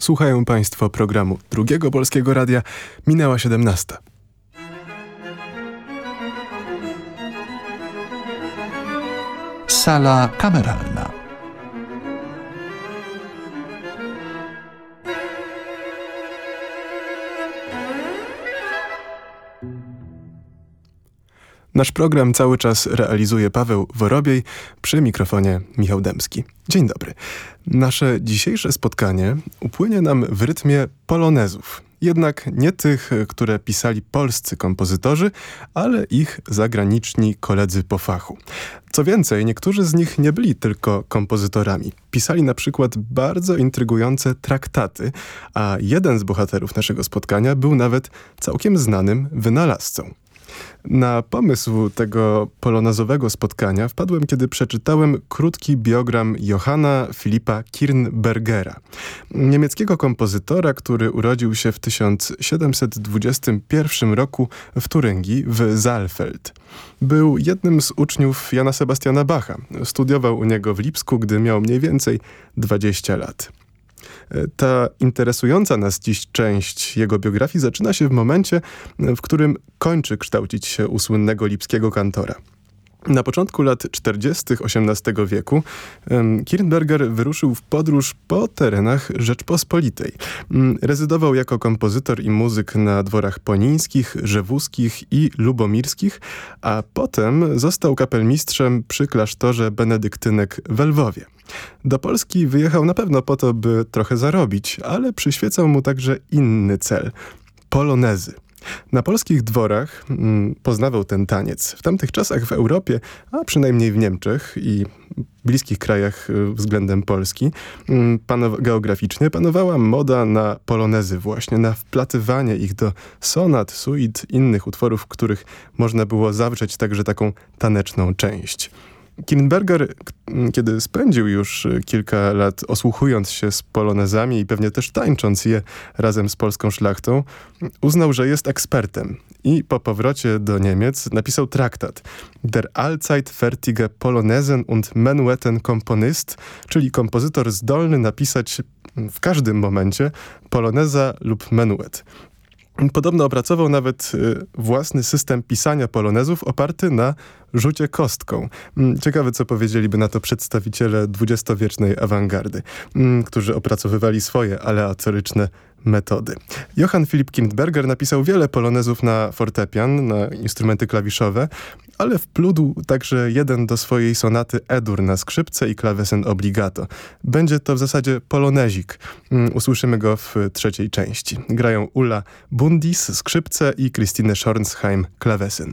Słuchają Państwo programu Drugiego Polskiego Radia. Minęła 17. Sala kameralna. Nasz program cały czas realizuje Paweł Worobiej, przy mikrofonie Michał Demski. Dzień dobry. Nasze dzisiejsze spotkanie upłynie nam w rytmie polonezów. Jednak nie tych, które pisali polscy kompozytorzy, ale ich zagraniczni koledzy po fachu. Co więcej, niektórzy z nich nie byli tylko kompozytorami. Pisali na przykład bardzo intrygujące traktaty, a jeden z bohaterów naszego spotkania był nawet całkiem znanym wynalazcą. Na pomysł tego polonezowego spotkania wpadłem, kiedy przeczytałem krótki biogram Johanna Filipa Kirnbergera, niemieckiego kompozytora, który urodził się w 1721 roku w Turyngii w Saalfeld. Był jednym z uczniów Jana Sebastiana Bacha. Studiował u niego w Lipsku, gdy miał mniej więcej 20 lat. Ta interesująca nas dziś część jego biografii zaczyna się w momencie, w którym kończy kształcić się u słynnego lipskiego kantora. Na początku lat 40. XVIII wieku Kirnberger wyruszył w podróż po terenach Rzeczpospolitej. Mm, rezydował jako kompozytor i muzyk na dworach ponińskich, rzewuskich i lubomirskich, a potem został kapelmistrzem przy klasztorze benedyktynek w Lwowie. Do Polski wyjechał na pewno po to, by trochę zarobić, ale przyświecał mu także inny cel – polonezy. Na polskich dworach mm, poznawał ten taniec. W tamtych czasach w Europie, a przynajmniej w Niemczech i bliskich krajach y, względem Polski, mm, panow geograficznie panowała moda na polonezy właśnie, na wplatywanie ich do sonat, suit, innych utworów, w których można było zawrzeć także taką taneczną część. Kinberger, kiedy spędził już y, kilka lat osłuchując się z polonezami i pewnie też tańcząc je razem z polską szlachtą, uznał, że jest ekspertem i po powrocie do Niemiec napisał traktat Der Allzeitfertige Polonesen und Menuetten Komponist, czyli kompozytor zdolny napisać w każdym momencie poloneza lub menuet. Podobno opracował nawet y, własny system pisania polonezów oparty na rzucie kostką. Mm, ciekawe, co powiedzieliby na to przedstawiciele dwudziestowiecznej awangardy, mm, którzy opracowywali swoje aleatoryczne metody. Johann Philipp Kindberger napisał wiele polonezów na fortepian, na instrumenty klawiszowe, ale wplódł także jeden do swojej sonaty Edur na skrzypce i klawesen obligato. Będzie to w zasadzie polonezik. Mm, usłyszymy go w trzeciej części. Grają Ulla Bundis skrzypce i Christine Schornsheim klawesyn.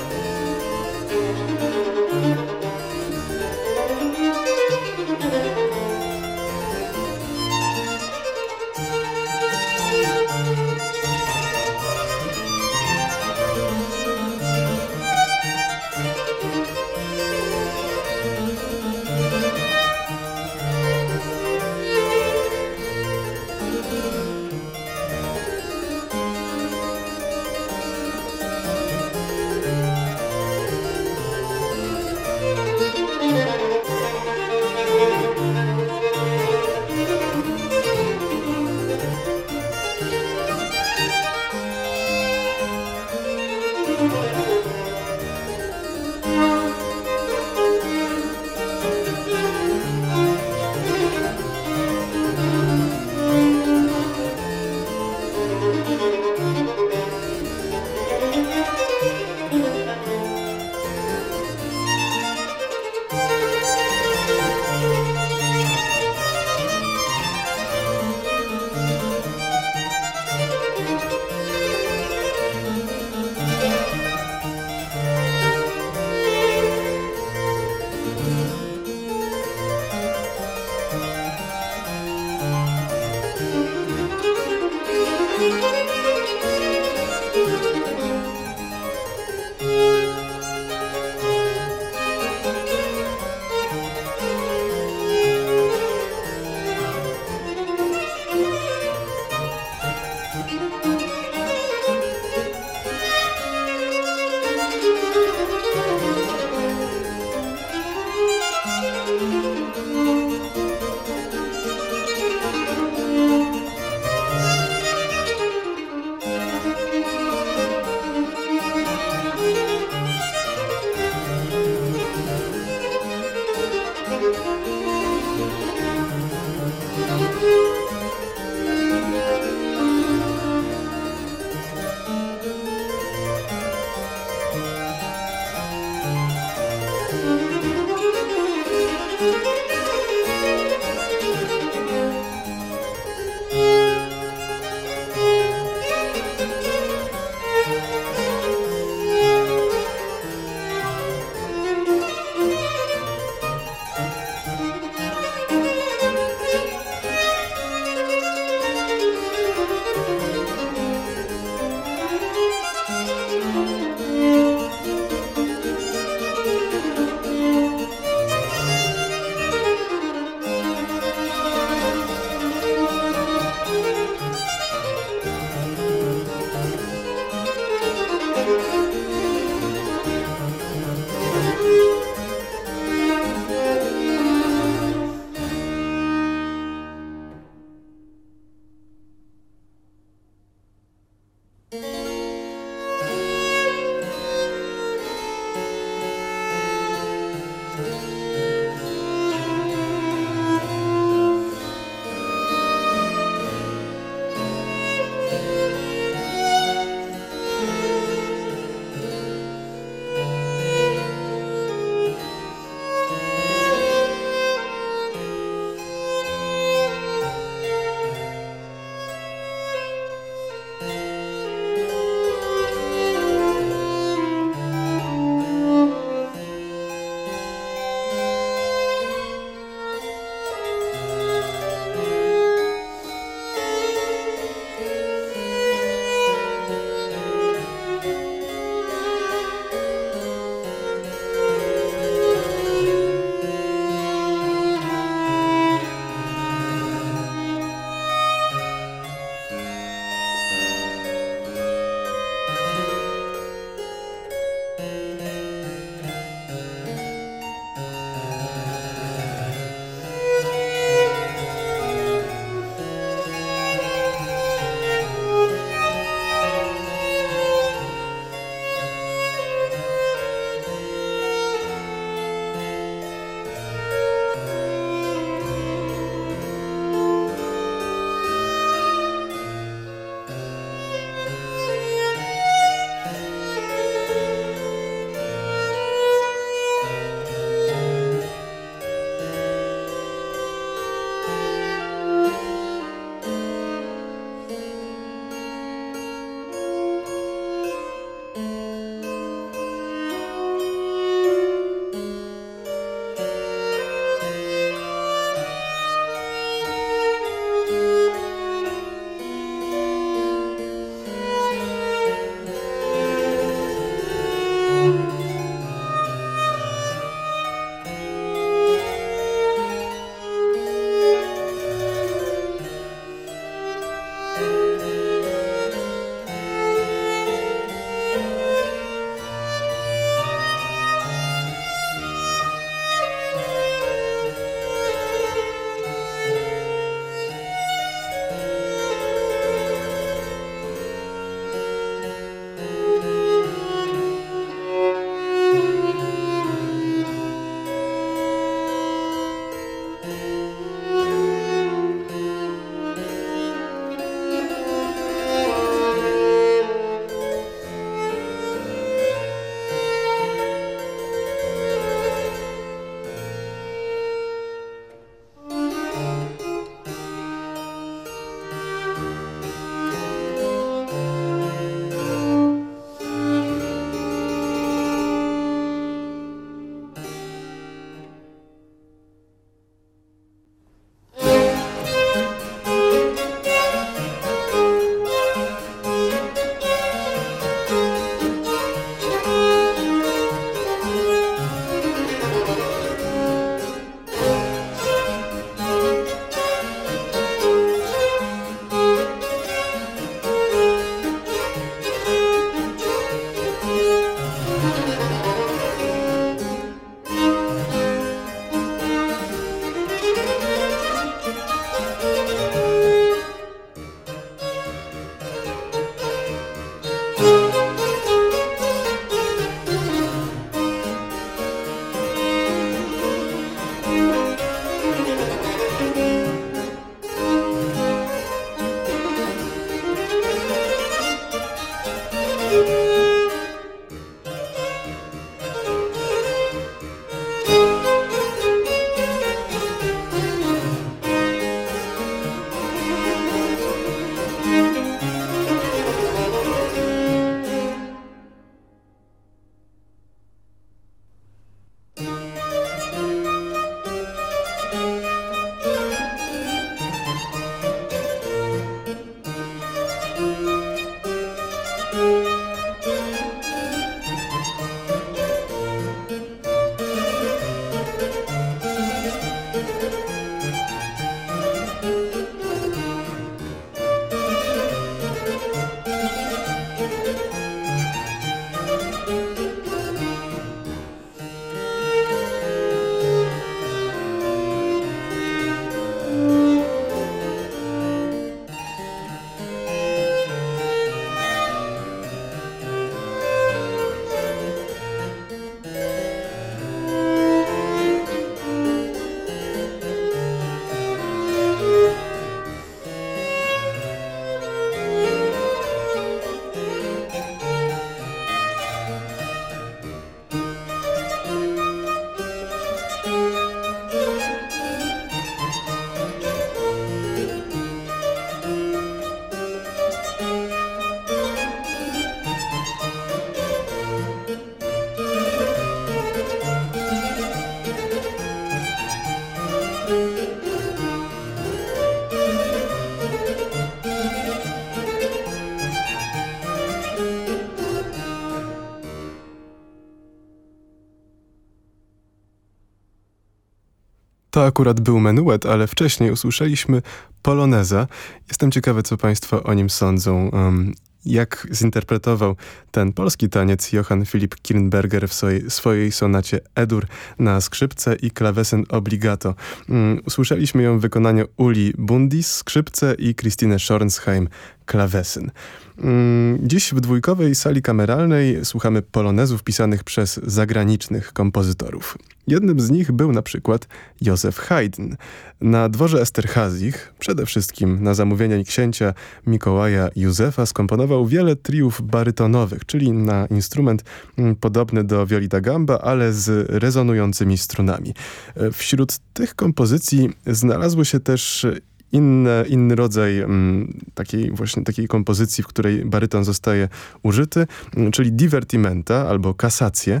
To akurat był menuet, ale wcześniej usłyszeliśmy poloneza. Jestem ciekawy, co Państwo o nim sądzą. Um, jak zinterpretował ten polski taniec Johann Philipp Kirnberger w swojej, swojej sonacie Edur na skrzypce i klawesyn obligato. Um, usłyszeliśmy ją w wykonaniu Uli Bundis skrzypce i Christine Schornsheim klawesyn. Mm, dziś w dwójkowej sali kameralnej słuchamy polonezów pisanych przez zagranicznych kompozytorów. Jednym z nich był na przykład Józef Haydn. Na dworze Esterhazich, przede wszystkim na zamówienie księcia Mikołaja Józefa, skomponował wiele triów barytonowych, czyli na instrument mm, podobny do violi da gamba, ale z rezonującymi strunami. E, wśród tych kompozycji znalazły się też inne, inny rodzaj mm, takiej właśnie takiej kompozycji, w której baryton zostaje użyty, mm, czyli divertimenta albo kasacje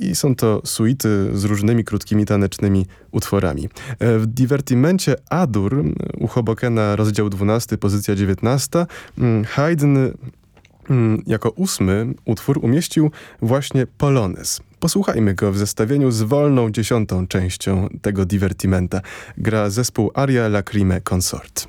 i są to suity z różnymi krótkimi tanecznymi utworami. E, w divertimencie Adur u Hobokena rozdział 12, pozycja 19 mm, Haydn jako ósmy utwór umieścił właśnie Polonez. Posłuchajmy go w zestawieniu z wolną dziesiątą częścią tego divertimenta. Gra zespół Aria Lacrime Consort.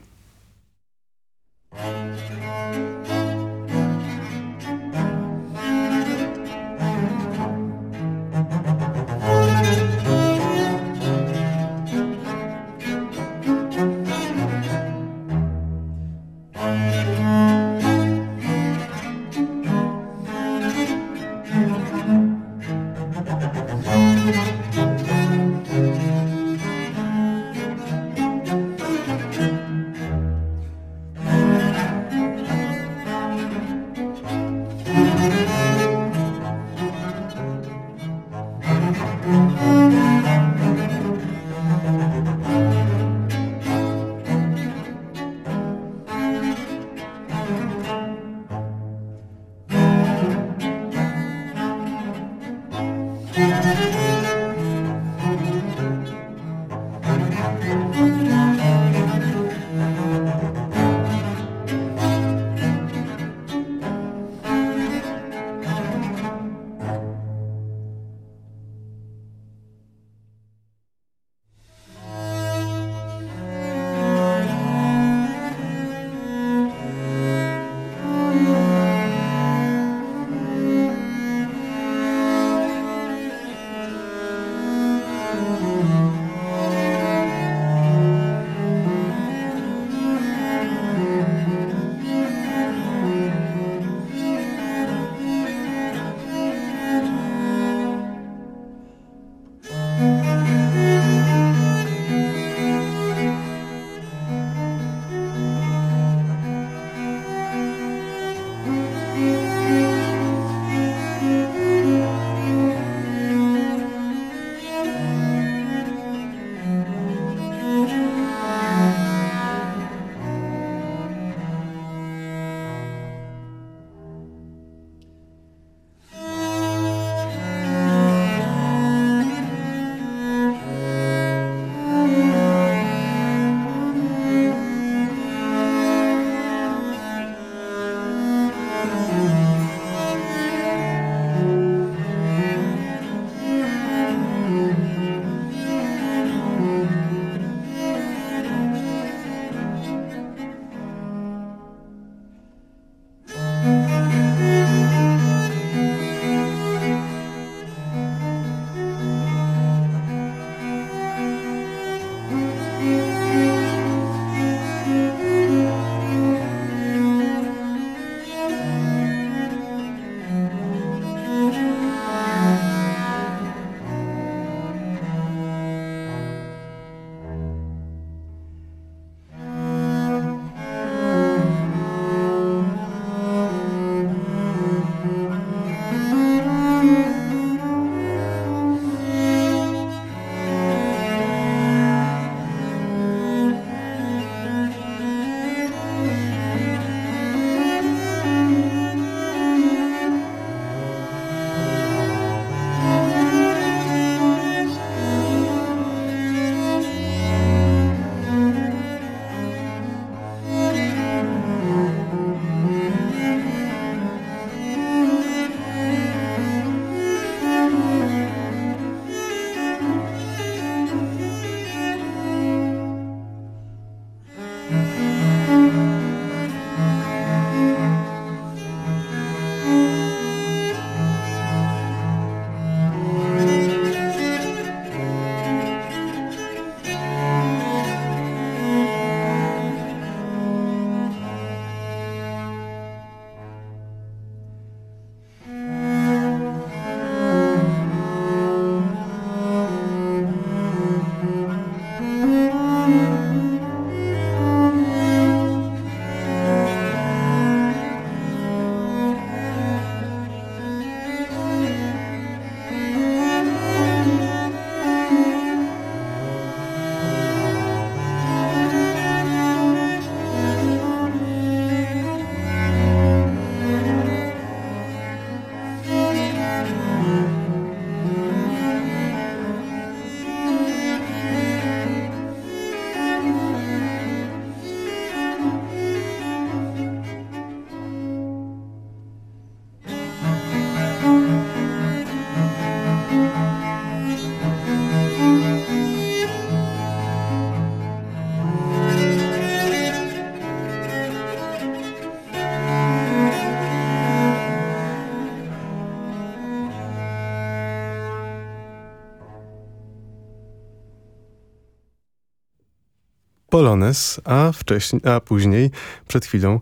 Polones, a, wcześniej, a później, przed chwilą,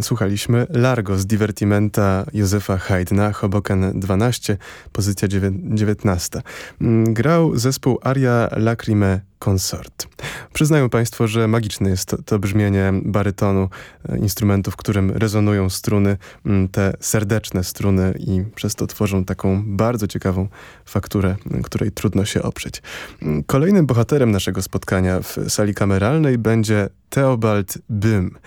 słuchaliśmy Largo z divertimenta Józefa Haydna, Hoboken 12, pozycja 19. Grał zespół Aria Lacrime Consort. Przyznają Państwo, że magiczne jest to, to, brzmienie barytonu, e, instrumentów, którym rezonują struny, te serdeczne struny i przez to tworzą taką bardzo ciekawą fakturę, której trudno się oprzeć. Kolejnym bohaterem naszego spotkania w sali kameralnej będzie Theobald Bym.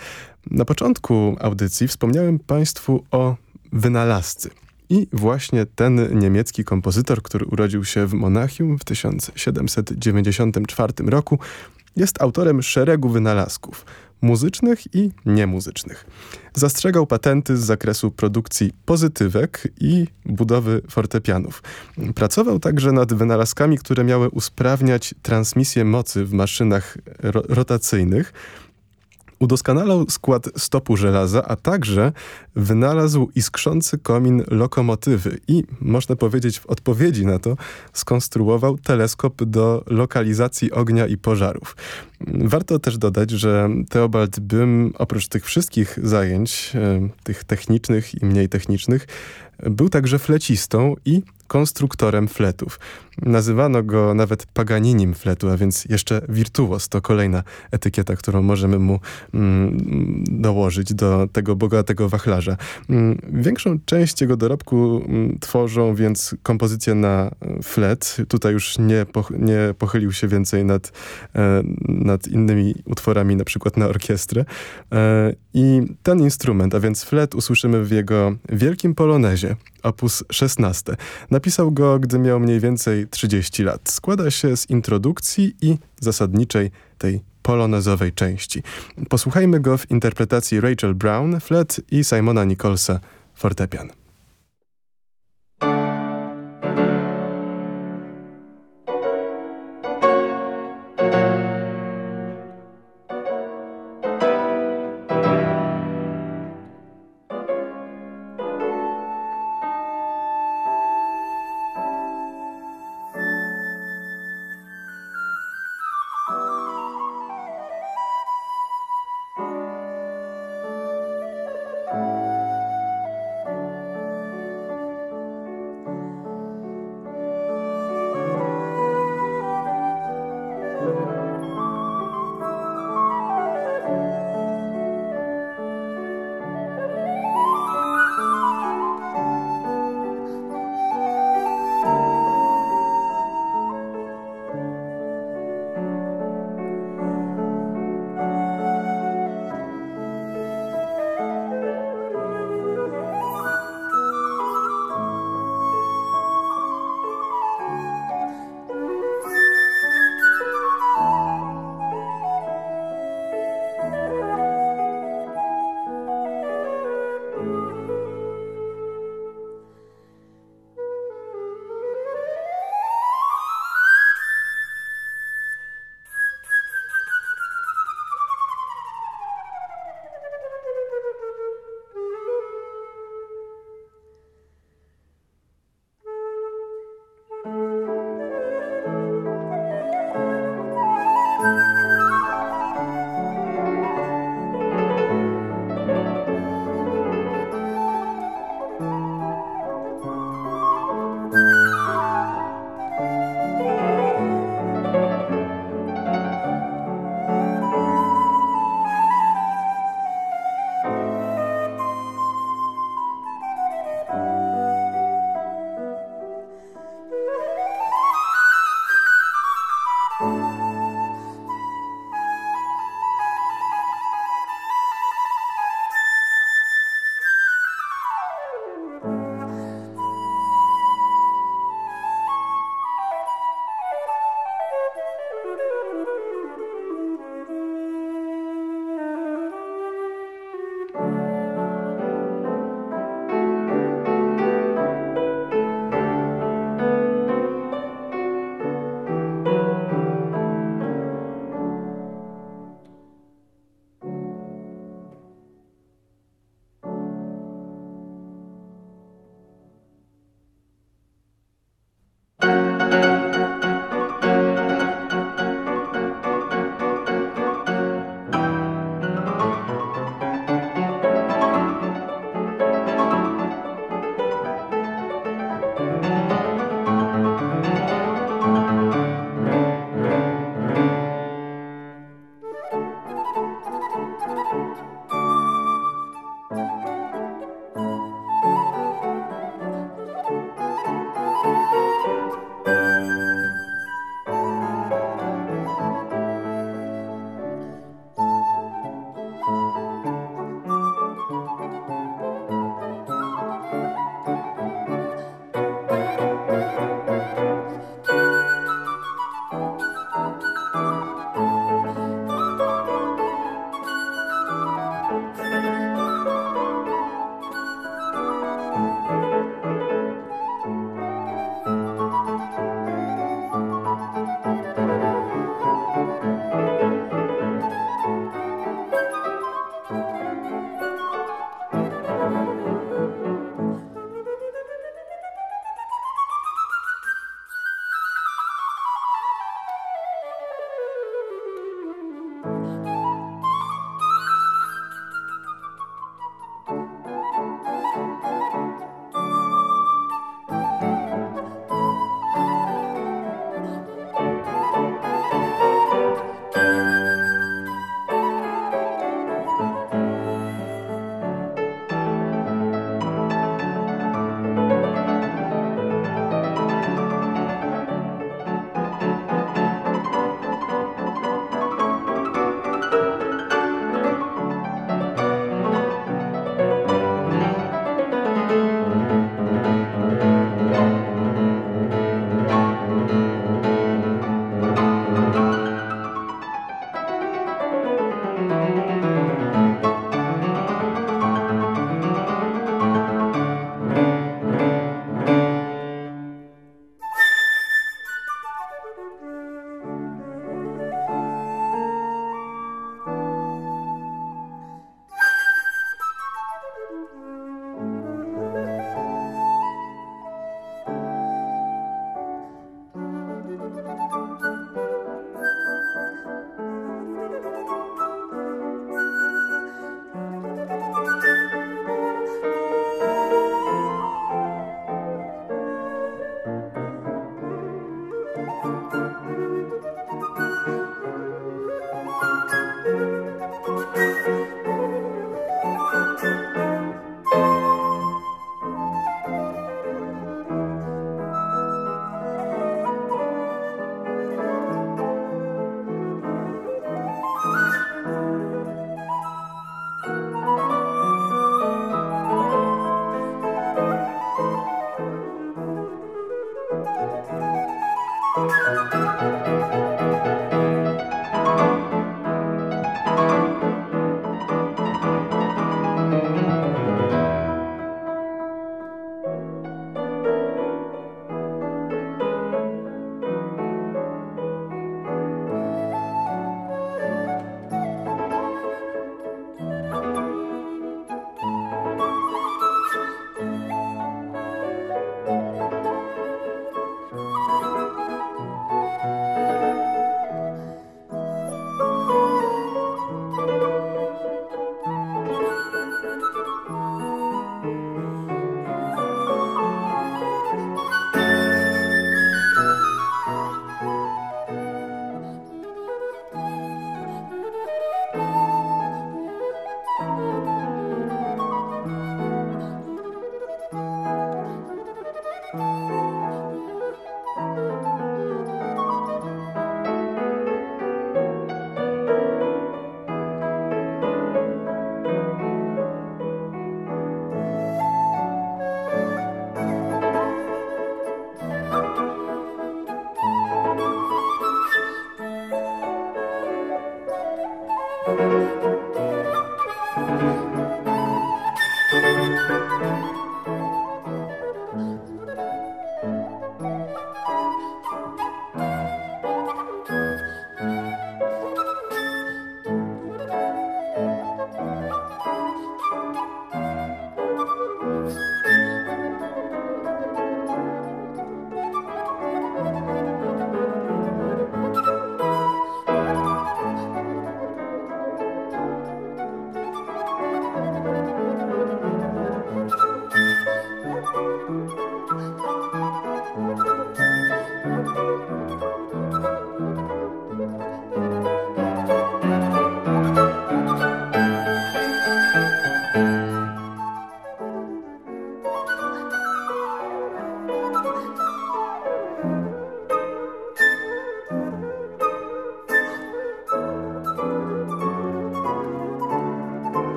Na początku audycji wspomniałem Państwu o wynalazcy. I właśnie ten niemiecki kompozytor, który urodził się w Monachium w 1794 roku, jest autorem szeregu wynalazków muzycznych i niemuzycznych. Zastrzegał patenty z zakresu produkcji pozytywek i budowy fortepianów. Pracował także nad wynalazkami, które miały usprawniać transmisję mocy w maszynach ro rotacyjnych, Udoskonalał skład stopu żelaza, a także wynalazł iskrzący komin lokomotywy i, można powiedzieć w odpowiedzi na to, skonstruował teleskop do lokalizacji ognia i pożarów. Warto też dodać, że Theobald Bym oprócz tych wszystkich zajęć, e, tych technicznych i mniej technicznych, był także flecistą i konstruktorem fletów. Nazywano go nawet Paganinim fletu, a więc jeszcze wirtuos. To kolejna etykieta, którą możemy mu mm, dołożyć do tego bogatego wachlarza. Mm, większą część jego dorobku mm, tworzą więc kompozycje na flet. Tutaj już nie, po, nie pochylił się więcej nad, e, nad innymi utworami, na przykład na orkiestrę. E, I ten instrument, a więc flet usłyszymy w jego wielkim polonezie, opus 16. Napisał go, gdy miał mniej więcej 30 lat. Składa się z introdukcji i zasadniczej tej polonezowej części. Posłuchajmy go w interpretacji Rachel Brown, flet i Simona Nicholsa, fortepian.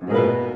Música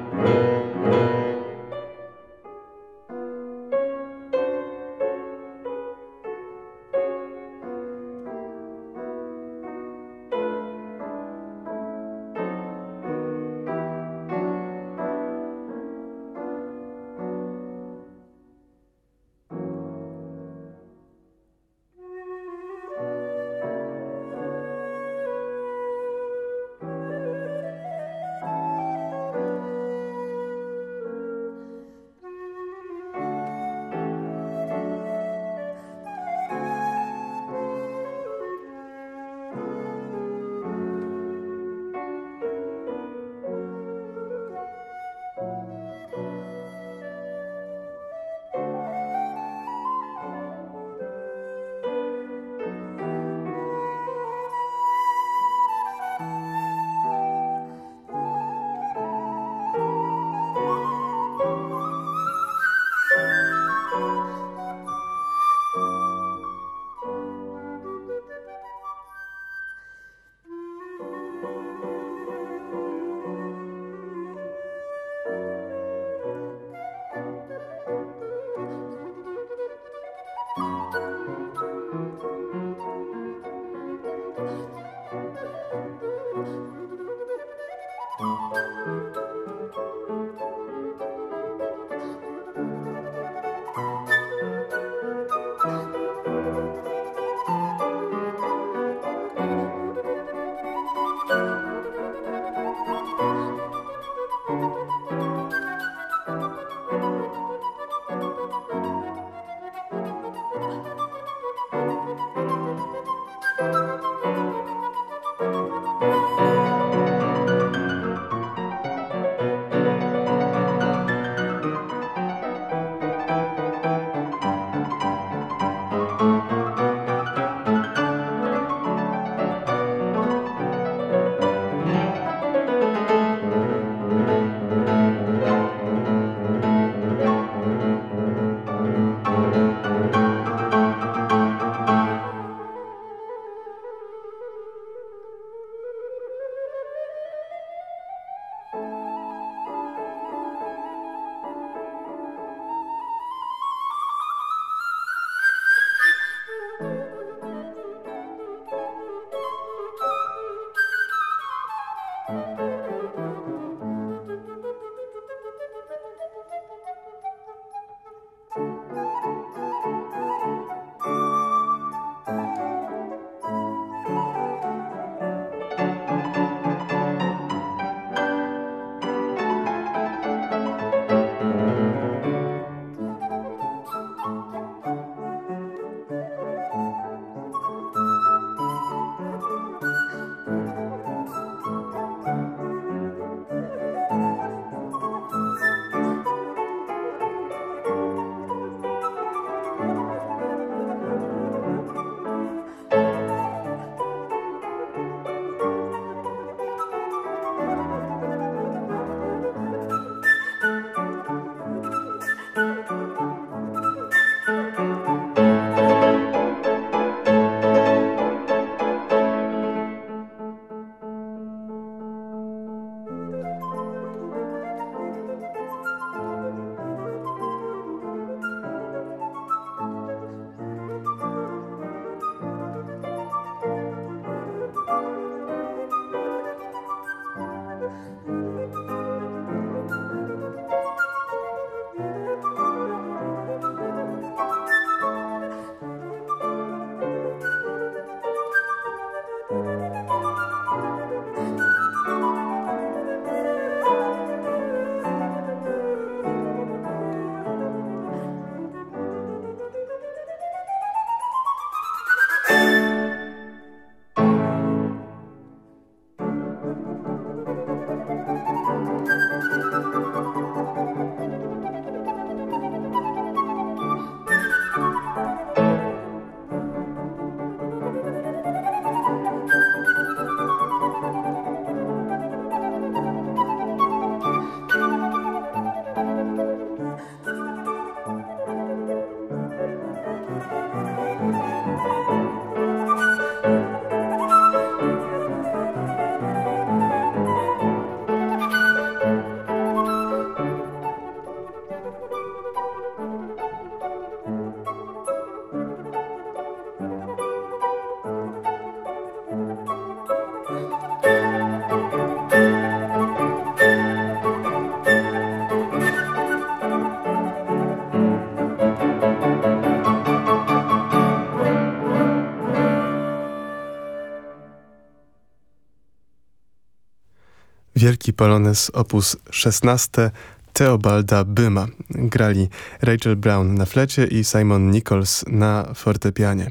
wielki polonez opus 16 Teobalda Byma. Grali Rachel Brown na flecie i Simon Nichols na fortepianie.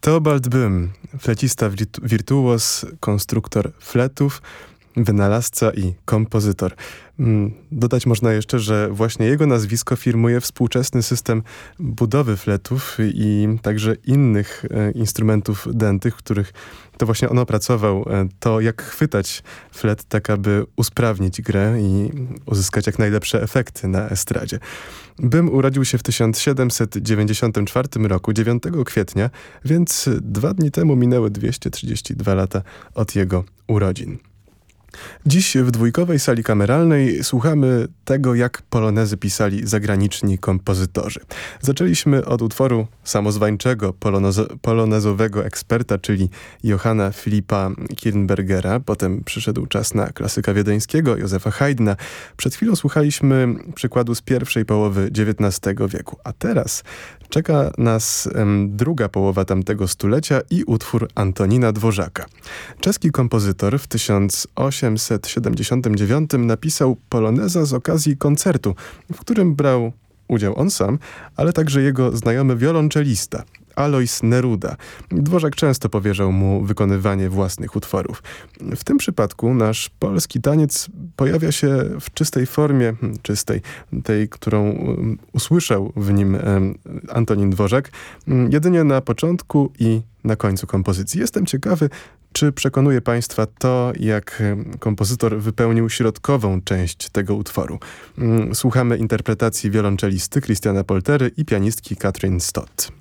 Teobald Bym, flecista wirtuos, konstruktor fletów, wynalazca i kompozytor. Mm, dodać można jeszcze, że właśnie jego nazwisko firmuje współczesny system budowy fletów i także innych e, instrumentów dętych, których to właśnie on opracował e, to, jak chwytać flet tak, aby usprawnić grę i uzyskać jak najlepsze efekty na estradzie. Bym urodził się w 1794 roku, 9 kwietnia, więc dwa dni temu minęły 232 lata od jego urodzin. Dziś w dwójkowej sali kameralnej słuchamy tego, jak polonezy pisali zagraniczni kompozytorzy. Zaczęliśmy od utworu samozwańczego polonezowego eksperta, czyli Johanna Filipa Kirnbergera. Potem przyszedł czas na klasyka wiedeńskiego, Józefa Haydna. Przed chwilą słuchaliśmy przykładu z pierwszej połowy XIX wieku. A teraz czeka nas em, druga połowa tamtego stulecia i utwór Antonina Dworzaka. Czeski kompozytor w 1879 napisał poloneza z okazji koncertu, w którym brał udział on sam, ale także jego znajomy wiolonczelista, Alois Neruda. Dworzak często powierzał mu wykonywanie własnych utworów. W tym przypadku nasz polski taniec pojawia się w czystej formie, hmm, czystej, tej, którą um, usłyszał w nim Antonin Dworzak, mm, jedynie na początku i na końcu kompozycji. Jestem ciekawy, czy przekonuje Państwa to, jak kompozytor wypełnił środkową część tego utworu? Słuchamy interpretacji wiolonczelisty Christiana Poltery i pianistki Katrin Stott.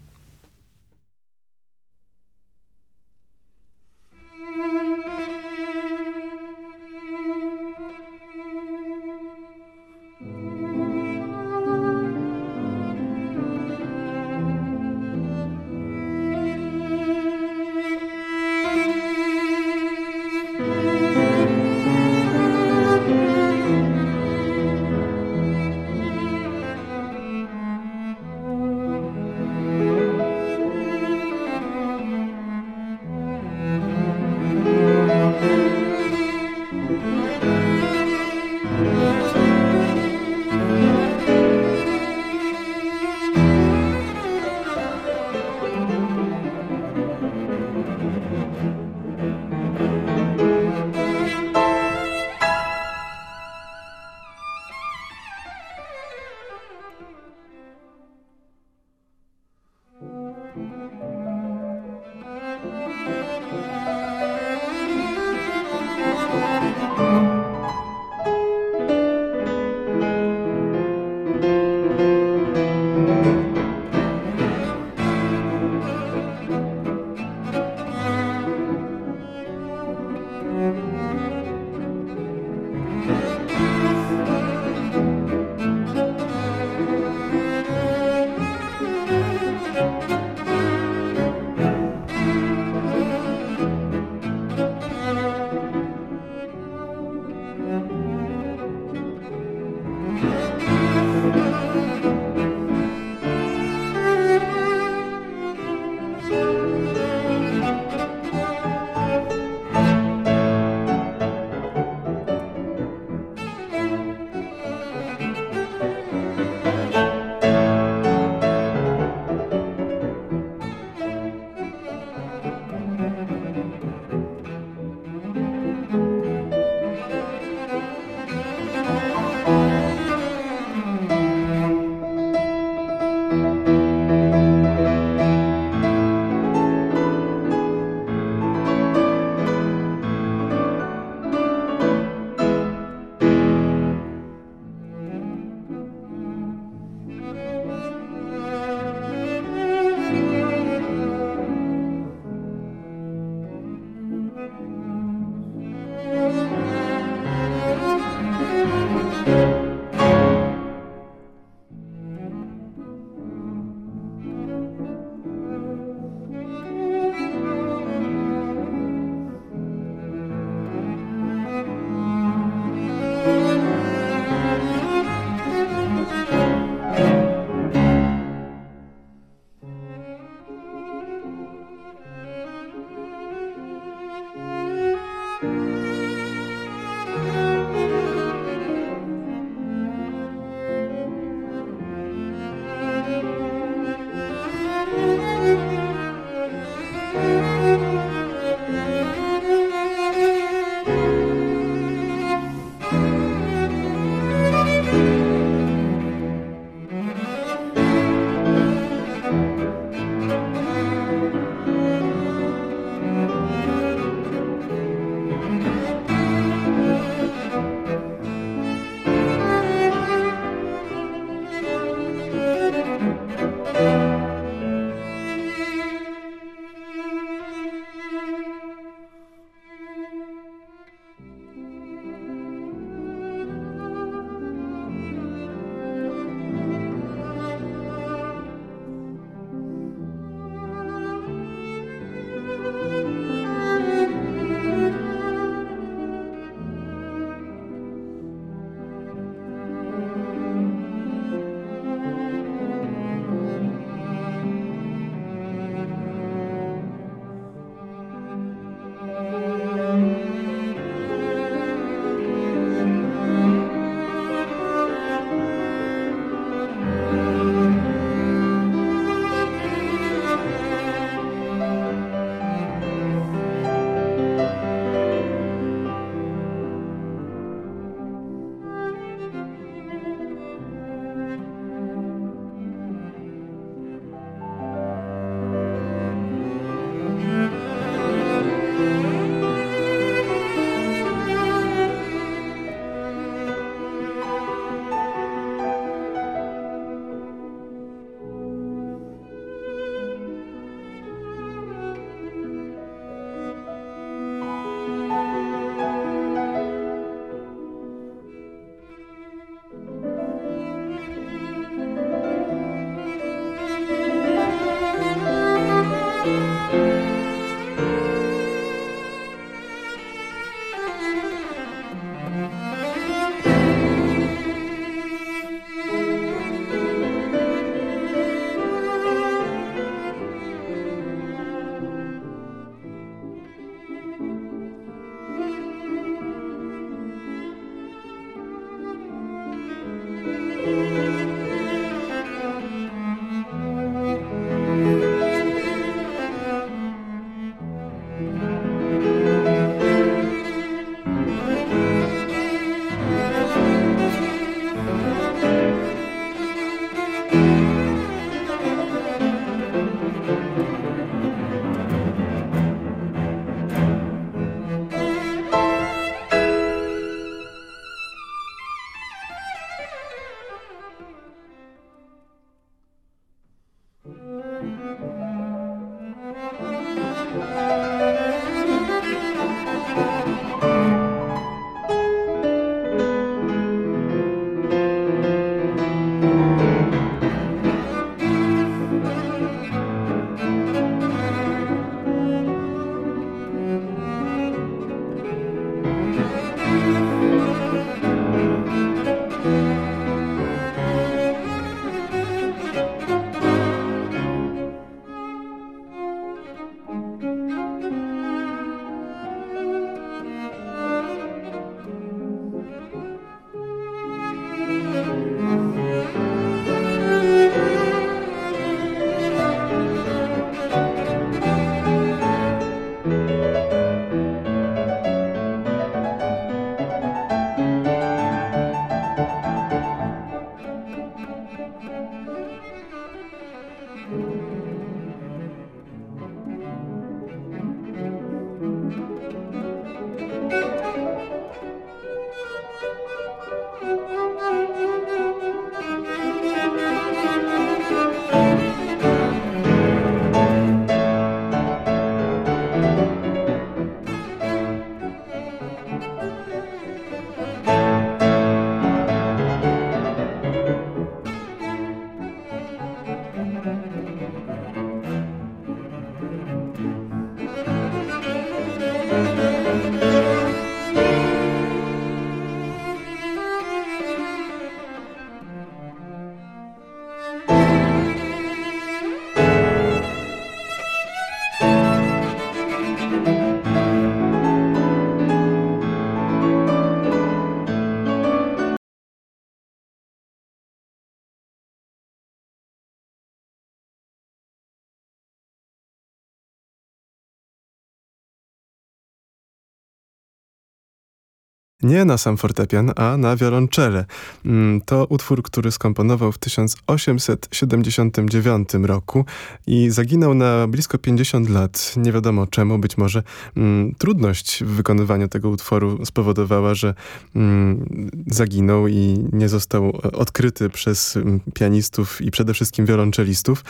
Nie na sam fortepian, a na wiolonczele. Mm, to utwór, który skomponował w 1879 roku i zaginął na blisko 50 lat. Nie wiadomo czemu, być może mm, trudność w wykonywaniu tego utworu spowodowała, że mm, zaginął i nie został odkryty przez mm, pianistów i przede wszystkim wiolonczelistów.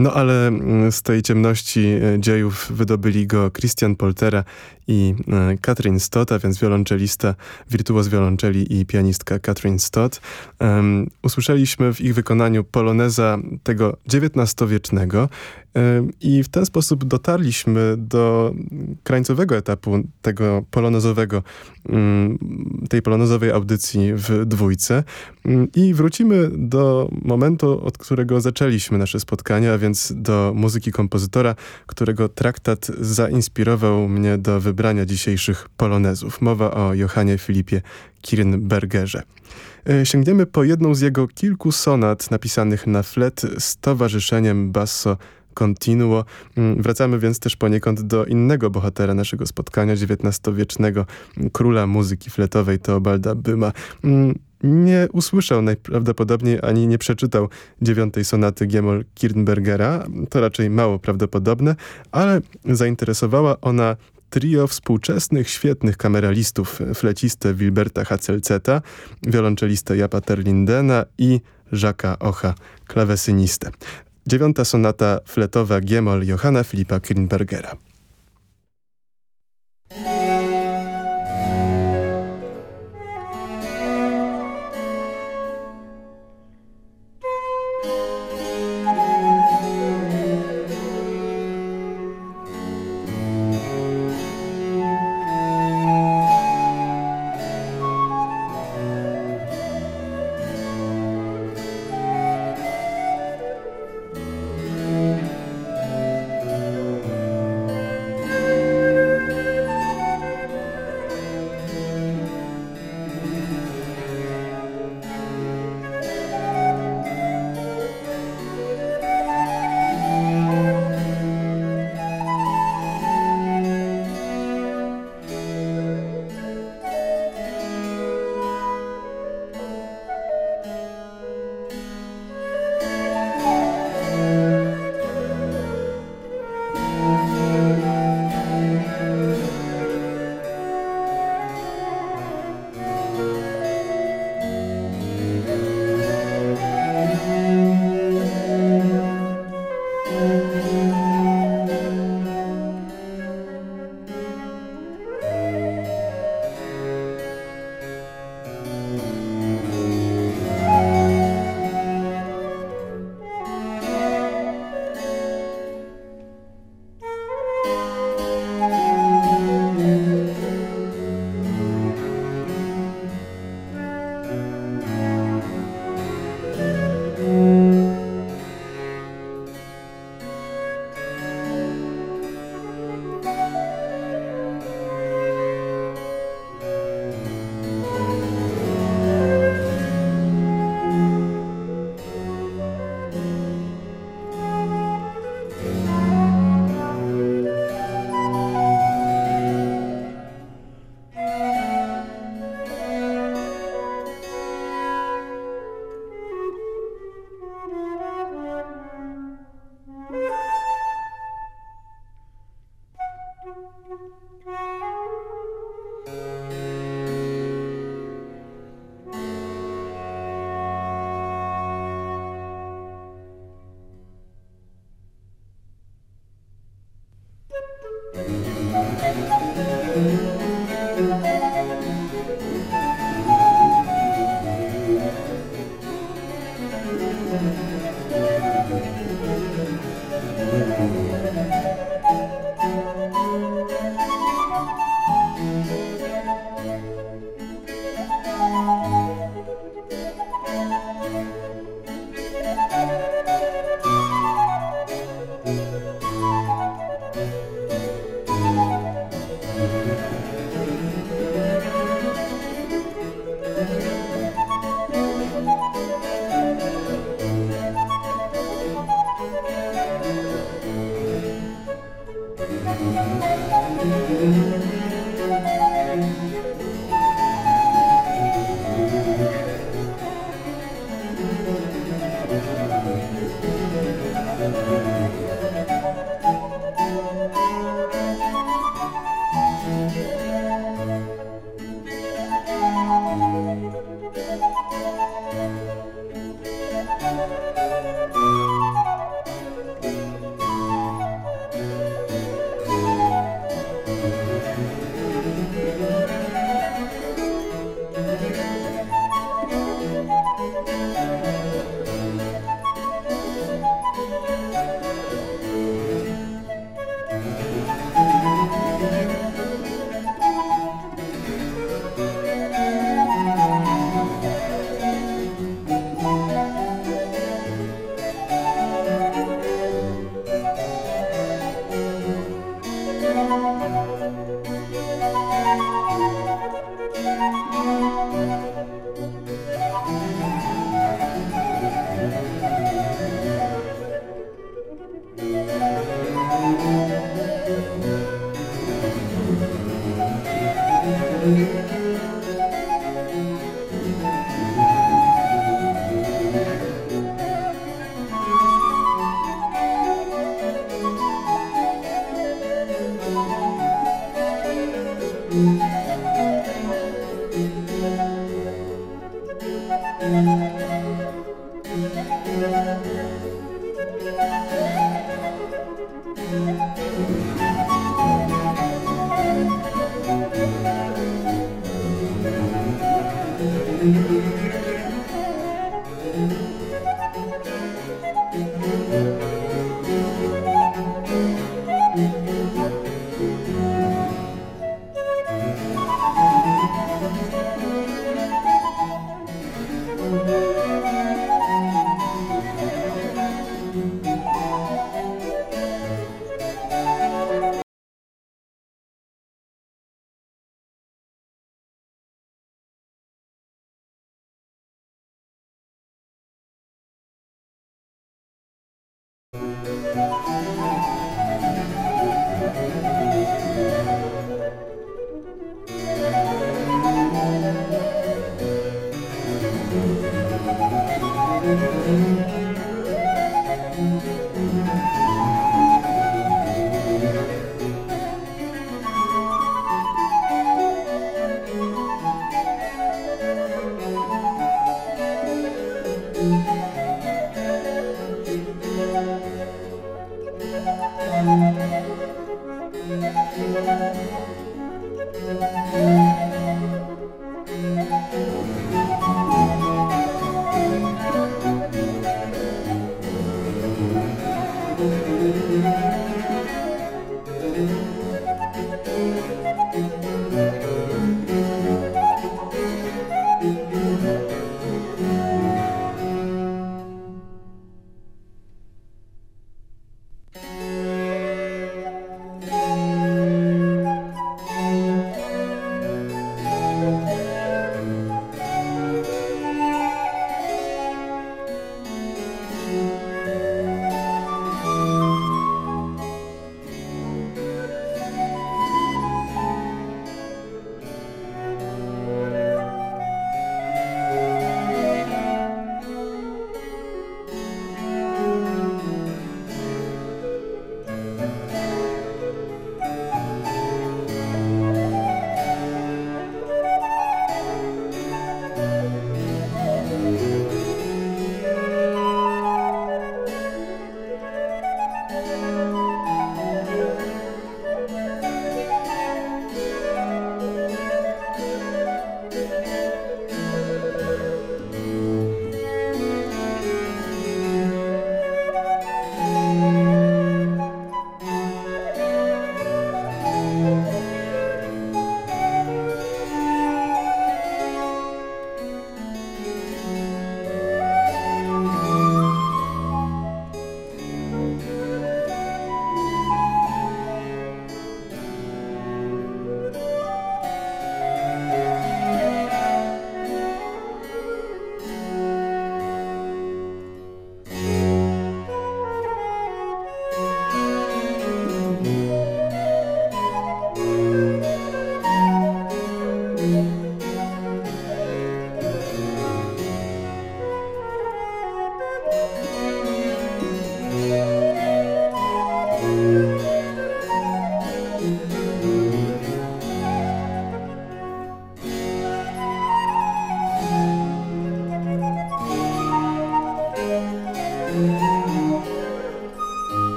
No ale mm, z tej ciemności e, dziejów wydobyli go Christian Poltera i e, Catherine Stott, a więc wiolonczelista, wirtuoz wiolonczeli i pianistka Catherine Stott. Um, usłyszeliśmy w ich wykonaniu poloneza tego XIX-wiecznego i w ten sposób dotarliśmy do krańcowego etapu tego polonezowego, mm, tej polonezowej audycji w dwójce mm, i wrócimy do momentu, od którego zaczęliśmy nasze spotkania, a więc do muzyki kompozytora, którego traktat zainspirował mnie do wybrania dzisiejszych polonezów. Mowa o Johanie Filipie Kirnbergerze. E, sięgniemy po jedną z jego kilku sonat napisanych na flet z towarzyszeniem basso continuo. Mm, wracamy więc też poniekąd do innego bohatera naszego spotkania, XIX-wiecznego króla muzyki fletowej Teobalda Byma. Mm, nie usłyszał najprawdopodobniej ani nie przeczytał dziewiątej sonaty Giemol Kirnbergera, to raczej mało prawdopodobne, ale zainteresowała ona trio współczesnych, świetnych kameralistów, flecistę Wilberta Hacelceta, wiolonczelistę Japa Terlindena i Jacques'a Ocha, klawesynistę. Dziewiąta sonata fletowa Giemol Johanna Filipa Krinbergera.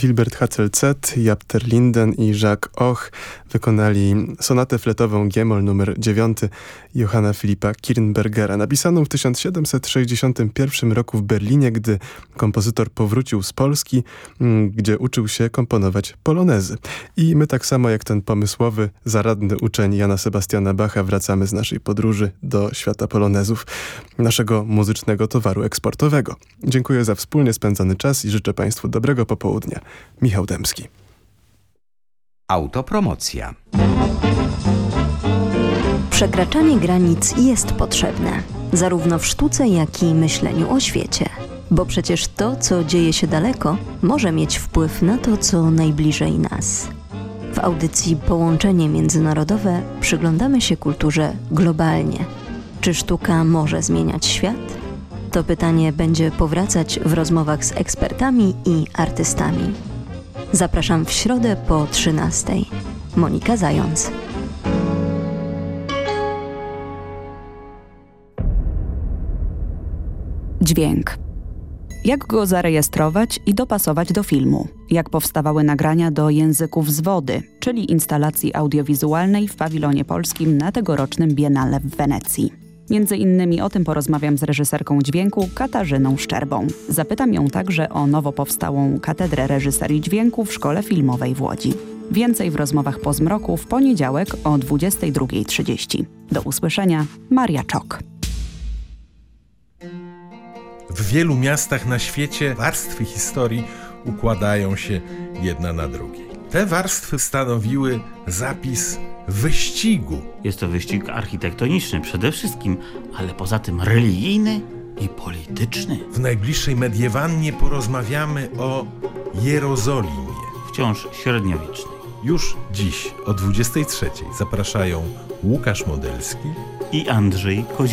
Wilbert Hatzelzet, Japter Linden i Jacques Och wykonali sonatę fletową Giemol nr 9 Johanna Filipa Kirnbergera, napisaną w 1761 roku w Berlinie, gdy kompozytor powrócił z Polski, mm, gdzie uczył się komponować polonezy. I my tak samo jak ten pomysłowy, zaradny uczeń Jana Sebastiana Bacha wracamy z naszej podróży do świata polonezów, naszego muzycznego towaru eksportowego. Dziękuję za wspólnie spędzony czas i życzę Państwu dobrego popołudnia. Michał Dębski. Autopromocja. Przekraczanie granic jest potrzebne, zarówno w sztuce, jak i myśleniu o świecie. Bo przecież to, co dzieje się daleko, może mieć wpływ na to, co najbliżej nas. W audycji Połączenie Międzynarodowe przyglądamy się kulturze globalnie. Czy sztuka może zmieniać świat? To pytanie będzie powracać w rozmowach z ekspertami i artystami. Zapraszam w środę po 13. Monika Zając. Dźwięk. Jak go zarejestrować i dopasować do filmu? Jak powstawały nagrania do języków z wody, czyli instalacji audiowizualnej w pawilonie polskim na tegorocznym Biennale w Wenecji? Między innymi o tym porozmawiam z reżyserką dźwięku Katarzyną Szczerbą. Zapytam ją także o nowo powstałą Katedrę Reżyserii Dźwięku w Szkole Filmowej w Łodzi. Więcej w rozmowach po zmroku w poniedziałek o 22.30. Do usłyszenia, Maria Czok. W wielu miastach na świecie warstwy historii układają się jedna na drugiej. Te warstwy stanowiły zapis wyścigu. Jest to wyścig architektoniczny przede wszystkim, ale poza tym religijny i polityczny. W najbliższej mediewannie porozmawiamy o Jerozolimie. Wciąż średniowieczny. Już dziś o 23 zapraszają Łukasz Modelski I Andrzej Kozi